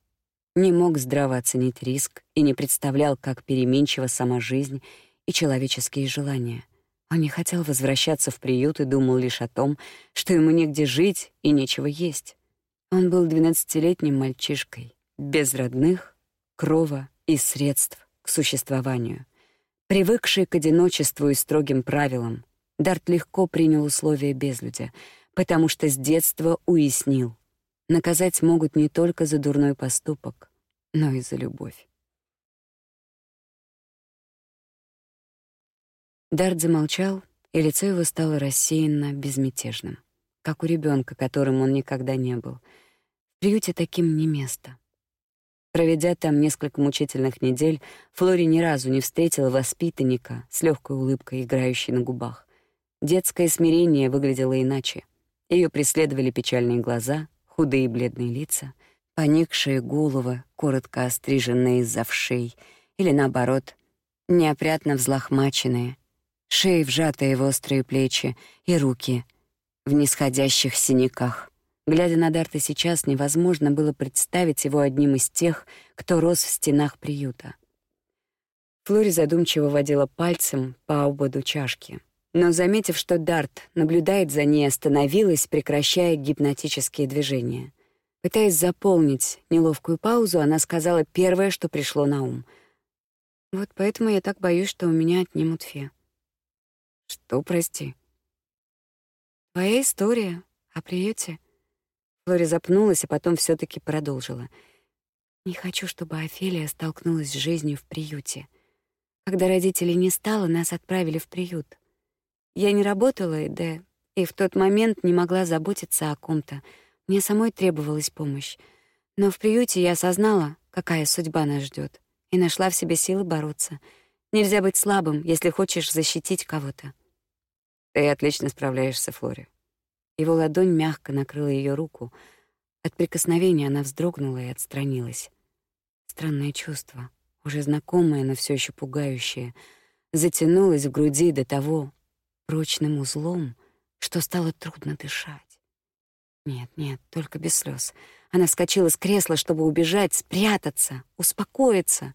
A: не мог здраво оценить риск и не представлял, как переменчива сама жизнь и человеческие желания. Он не хотел возвращаться в приют и думал лишь о том, что ему негде жить и нечего есть. Он был двенадцатилетним мальчишкой, без родных, крова и средств к существованию. Привыкший к одиночеству и строгим правилам, Дарт легко принял условия безлюдя, потому что с детства уяснил — Наказать могут не только за дурной поступок, но и за любовь. Дарт замолчал, и лицо его стало рассеянно, безмятежным, как у ребенка, которым он никогда не был. В приюте таким не место. Проведя там несколько мучительных недель, Флори ни разу не встретила воспитанника с легкой улыбкой, играющей на губах. Детское смирение выглядело иначе. Ее преследовали печальные глаза, худые бледные лица, поникшие головы, коротко остриженные из-за вшей, или наоборот, неопрятно взлохмаченные, шеи вжатые в острые плечи и руки в нисходящих синяках. Глядя на Дарта сейчас, невозможно было представить его одним из тех, кто рос в стенах приюта. Флори задумчиво водила пальцем по ободу чашки — но, заметив, что Дарт наблюдает за ней, остановилась, прекращая гипнотические движения. Пытаясь заполнить неловкую паузу, она сказала первое, что пришло на ум. «Вот поэтому я так боюсь, что у меня отнимут фе». «Что, прости?» «Твоя история о приюте». Флори запнулась, а потом все таки продолжила. «Не хочу, чтобы Офелия столкнулась с жизнью в приюте. Когда родителей не стало, нас отправили в приют. Я не работала, да и в тот момент не могла заботиться о ком-то. Мне самой требовалась помощь. Но в приюте я осознала, какая судьба нас ждет, и нашла в себе силы бороться. Нельзя быть слабым, если хочешь защитить кого-то. Ты отлично справляешься, Флори. Его ладонь мягко накрыла ее руку. От прикосновения она вздрогнула и отстранилась. Странное чувство, уже знакомое, но все еще пугающее — затянулась в груди до того прочным узлом, что стало трудно дышать. Нет, нет, только без слез. Она вскочила с кресла, чтобы убежать, спрятаться, успокоиться.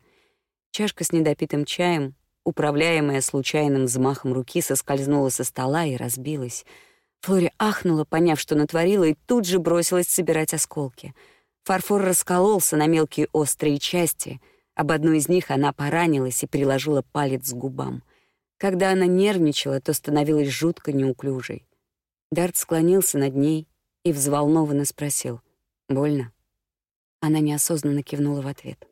A: Чашка с недопитым чаем, управляемая случайным взмахом руки, соскользнула со стола и разбилась. Флори ахнула, поняв, что натворила, и тут же бросилась собирать осколки. Фарфор раскололся на мелкие острые части. Об одну из них она поранилась и приложила палец к губам. Когда она нервничала, то становилась жутко неуклюжей. Дарт склонился над ней и взволнованно спросил: "Больно?" Она неосознанно кивнула в ответ.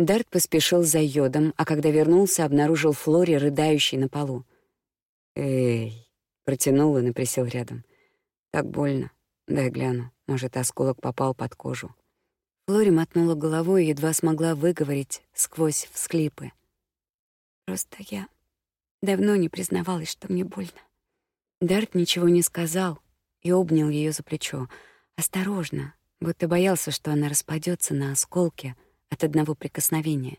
A: Дарт поспешил за йодом, а когда вернулся, обнаружил Флори, рыдающей на полу. «Эй!» — протянул и присел рядом. «Так больно. Дай гляну. Может, осколок попал под кожу». Флори мотнула головой и едва смогла выговорить сквозь всклипы. «Просто я давно не признавалась, что мне больно». Дарт ничего не сказал и обнял ее за плечо. Осторожно, будто боялся, что она распадется на осколки — от одного прикосновения.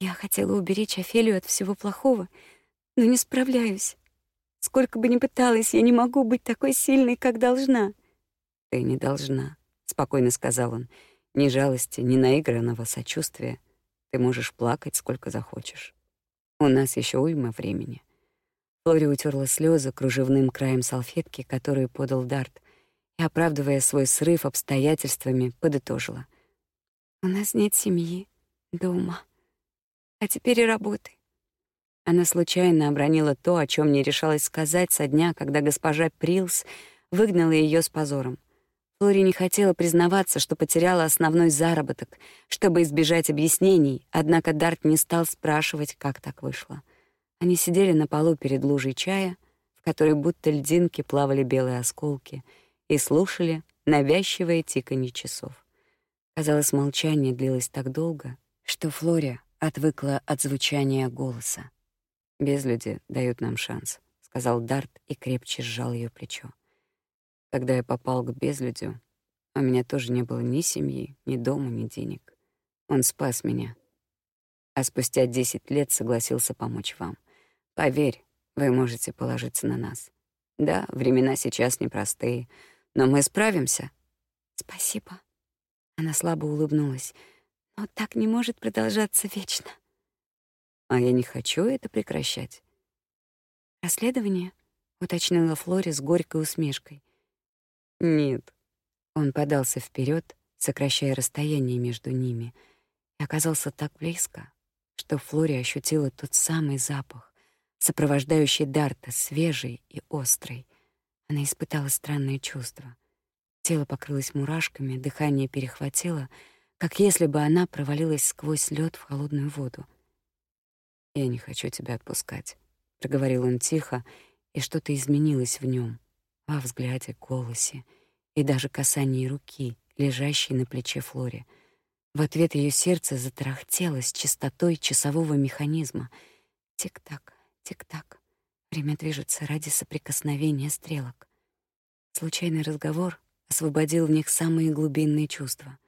A: Я хотела уберечь Офелию от всего плохого, но не справляюсь. Сколько бы ни пыталась, я не могу быть такой сильной, как должна. Ты не должна, спокойно сказал он. Ни жалости, ни наигранного сочувствия. Ты можешь плакать сколько захочешь. У нас еще уйма времени. Флори утерла слезы кружевным краем салфетки, которую подал Дарт, и, оправдывая свой срыв обстоятельствами, подытожила. У нас нет семьи, дома, а теперь и работы. Она случайно обронила то, о чем не решалась сказать со дня, когда госпожа Прилс выгнала ее с позором. Флори не хотела признаваться, что потеряла основной заработок, чтобы избежать объяснений, однако Дарт не стал спрашивать, как так вышло. Они сидели на полу перед лужей чая, в которой будто льдинки плавали белые осколки, и слушали навязчивое тиканье часов. Казалось, молчание длилось так долго, что Флори отвыкла от звучания голоса. «Безлюди дают нам шанс», — сказал Дарт и крепче сжал ее плечо. Когда я попал к безлюдю, у меня тоже не было ни семьи, ни дома, ни денег. Он спас меня. А спустя десять лет согласился помочь вам. Поверь, вы можете положиться на нас. Да, времена сейчас непростые, но мы справимся. Спасибо. Она слабо улыбнулась. Но так не может продолжаться вечно. А я не хочу это прекращать. Расследование, уточнила Флори с горькой усмешкой. Нет. Он подался вперед, сокращая расстояние между ними, и оказался так близко, что Флори ощутила тот самый запах, сопровождающий Дарта, свежий и острый. Она испытала странное чувство. Тело покрылось мурашками, дыхание перехватило, как если бы она провалилась сквозь лед в холодную воду. «Я не хочу тебя отпускать», — проговорил он тихо, и что-то изменилось в нем, во взгляде, голосе и даже касании руки, лежащей на плече Флори. В ответ ее сердце затарахтело с частотой часового механизма. Тик-так, тик-так. Время движется ради соприкосновения стрелок. Случайный разговор освободил в них самые глубинные чувства.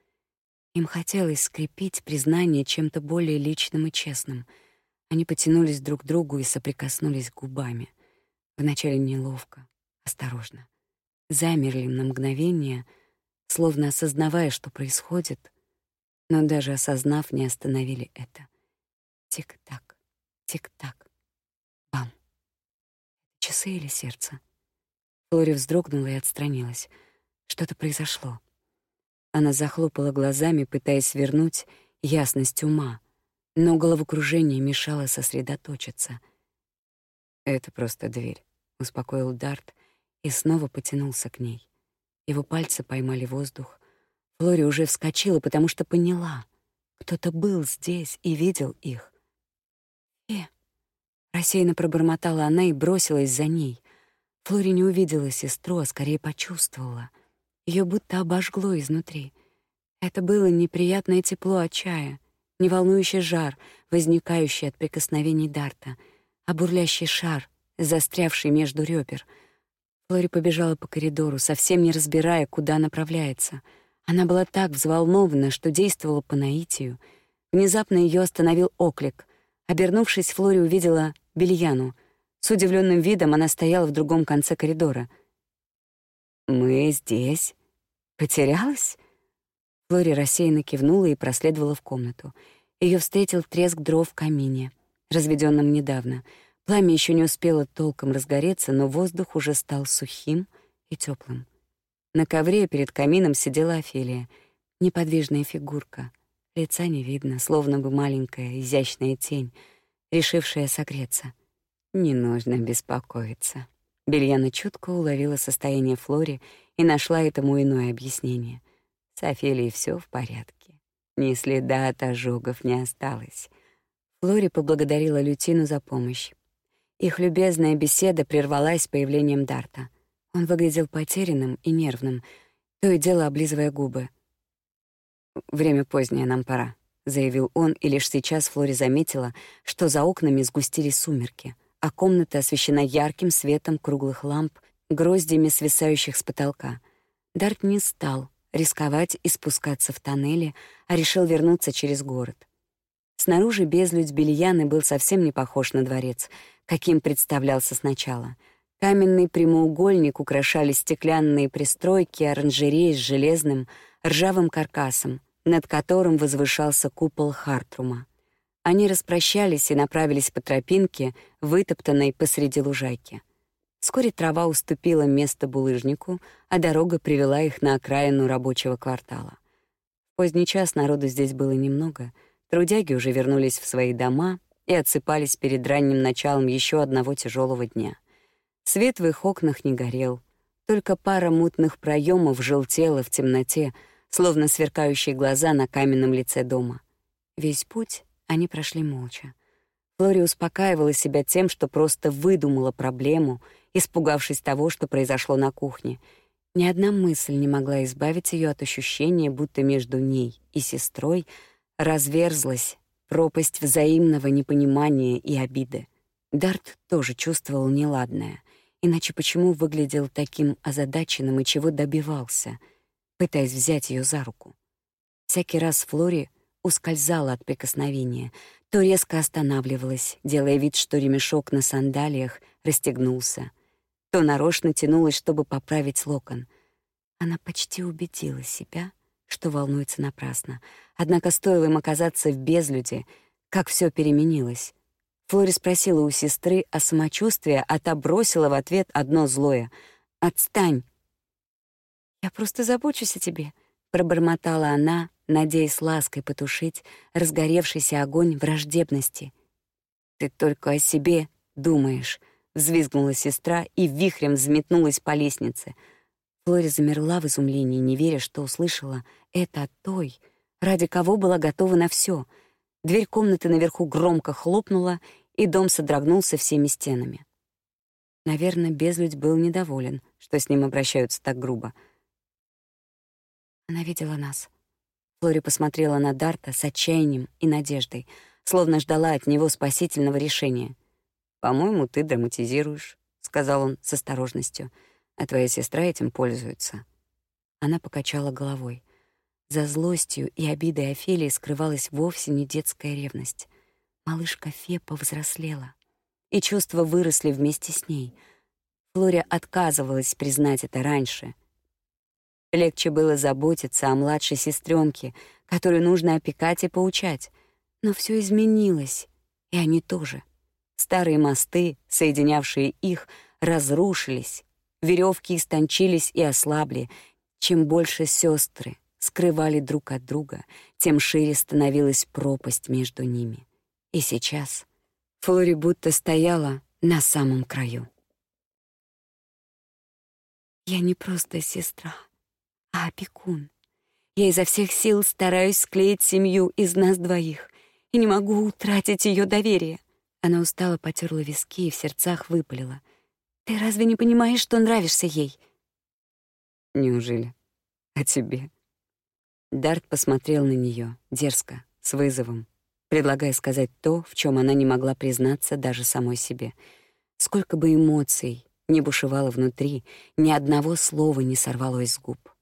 A: Им хотелось скрепить признание чем-то более личным и честным. Они потянулись друг к другу и соприкоснулись губами. Вначале неловко, осторожно. Замерли на мгновение, словно осознавая, что происходит, но даже осознав, не остановили это. Тик-так, тик-так, бам. Часы или сердце? Флори вздрогнула и отстранилась — что-то произошло. Она захлопала глазами, пытаясь вернуть ясность ума, но головокружение мешало сосредоточиться. «Это просто дверь», — успокоил Дарт и снова потянулся к ней. Его пальцы поймали воздух. Флори уже вскочила, потому что поняла. Кто-то был здесь и видел их. «Э!» — рассеянно пробормотала она и бросилась за ней. Флори не увидела сестру, а скорее почувствовала — ее будто обожгло изнутри. Это было неприятное тепло от чая, не волнующий жар, возникающий от прикосновений Дарта, а бурлящий шар, застрявший между ребер. Флори побежала по коридору, совсем не разбирая, куда направляется. Она была так взволнована, что действовала по наитию. Внезапно ее остановил оклик. Обернувшись, Флори увидела Бельяну. С удивленным видом она стояла в другом конце коридора. «Мы здесь. Потерялась?» Флори рассеянно кивнула и проследовала в комнату. Ее встретил треск дров в камине, разведенном недавно. Пламя еще не успело толком разгореться, но воздух уже стал сухим и теплым. На ковре перед камином сидела Офелия, неподвижная фигурка. Лица не видно, словно бы маленькая, изящная тень, решившая согреться. Не нужно беспокоиться. Бельяна чутко уловила состояние Флори и нашла этому иное объяснение. С Офелией все в порядке. Ни следа от ожогов не осталось. Флори поблагодарила Лютину за помощь. Их любезная беседа прервалась появлением Дарта. Он выглядел потерянным и нервным, то и дело облизывая губы. «Время позднее, нам пора», — заявил он, и лишь сейчас Флори заметила, что за окнами сгустились сумерки, а комната освещена ярким светом круглых ламп, гроздями свисающих с потолка. Дарт не стал рисковать и спускаться в тоннели, а решил вернуться через город. Снаружи безлюдь Бельяны был совсем не похож на дворец, каким представлялся сначала — Каменный прямоугольник украшали стеклянные пристройки оранжереи с железным, ржавым каркасом, над которым возвышался купол Хартрума. Они распрощались и направились по тропинке, вытоптанной посреди лужайки. Вскоре трава уступила место булыжнику, а дорога привела их на окраину рабочего квартала. В поздний час народу здесь было немного, трудяги уже вернулись в свои дома и отсыпались перед ранним началом еще одного тяжелого дня. Свет в их окнах не горел. Только пара мутных проемов желтела в темноте, словно сверкающие глаза на каменном лице дома. Весь путь они прошли молча. Флори успокаивала себя тем, что просто выдумала проблему, испугавшись того, что произошло на кухне. Ни одна мысль не могла избавить ее от ощущения, будто между ней и сестрой разверзлась пропасть взаимного непонимания и обиды. Дарт тоже чувствовал неладное. Иначе почему выглядел таким озадаченным и чего добивался, пытаясь взять ее за руку? Всякий раз Флори ускользала от прикосновения, то резко останавливалась, делая вид, что ремешок на сандалиях расстегнулся, то нарочно тянулась, чтобы поправить локон. Она почти убедила себя, что волнуется напрасно. Однако стоило им оказаться в безлюде, как все переменилось. Флори спросила у сестры о самочувствии, а та бросила в ответ одно злое. «Отстань!» «Я просто забочусь о тебе», — пробормотала она, надеясь лаской потушить разгоревшийся огонь враждебности. «Ты только о себе думаешь», — взвизгнула сестра и вихрем взметнулась по лестнице. Флори замерла в изумлении, не веря, что услышала это той, ради кого была готова на все — Дверь комнаты наверху громко хлопнула, и дом содрогнулся всеми стенами. Наверное, безлюдь был недоволен, что с ним обращаются так грубо. Она видела нас. Флори посмотрела на Дарта с отчаянием и надеждой, словно ждала от него спасительного решения. «По-моему, ты драматизируешь», — сказал он с осторожностью. «А твоя сестра этим пользуется». Она покачала головой. За злостью и обидой Офелии скрывалась вовсе не детская ревность. Малышка Фе повзрослела, и чувства выросли вместе с ней. Флория отказывалась признать это раньше. Легче было заботиться о младшей сестренке, которую нужно опекать и поучать. Но все изменилось, и они тоже. Старые мосты, соединявшие их, разрушились, веревки истончились и ослабли. Чем больше сестры, скрывали друг от друга, тем шире становилась пропасть между ними. И сейчас Флори будто стояла на самом краю. Я не просто сестра, а опекун. Я изо всех сил стараюсь склеить семью из нас двоих и не могу утратить ее доверие. Она устало потерла виски и в сердцах выпалила. «Ты разве не понимаешь, что нравишься ей?»
B: «Неужели? А тебе?» Дарт посмотрел на нее дерзко, с вызовом, предлагая сказать то, в чем она не могла признаться даже самой себе. Сколько бы эмоций не бушевало внутри, ни одного слова не сорвалось с губ.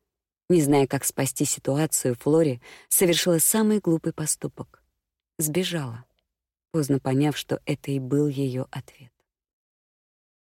B: Не зная, как спасти ситуацию, Флори совершила самый глупый поступок. Сбежала.
A: поздно поняв, что это и был ее ответ.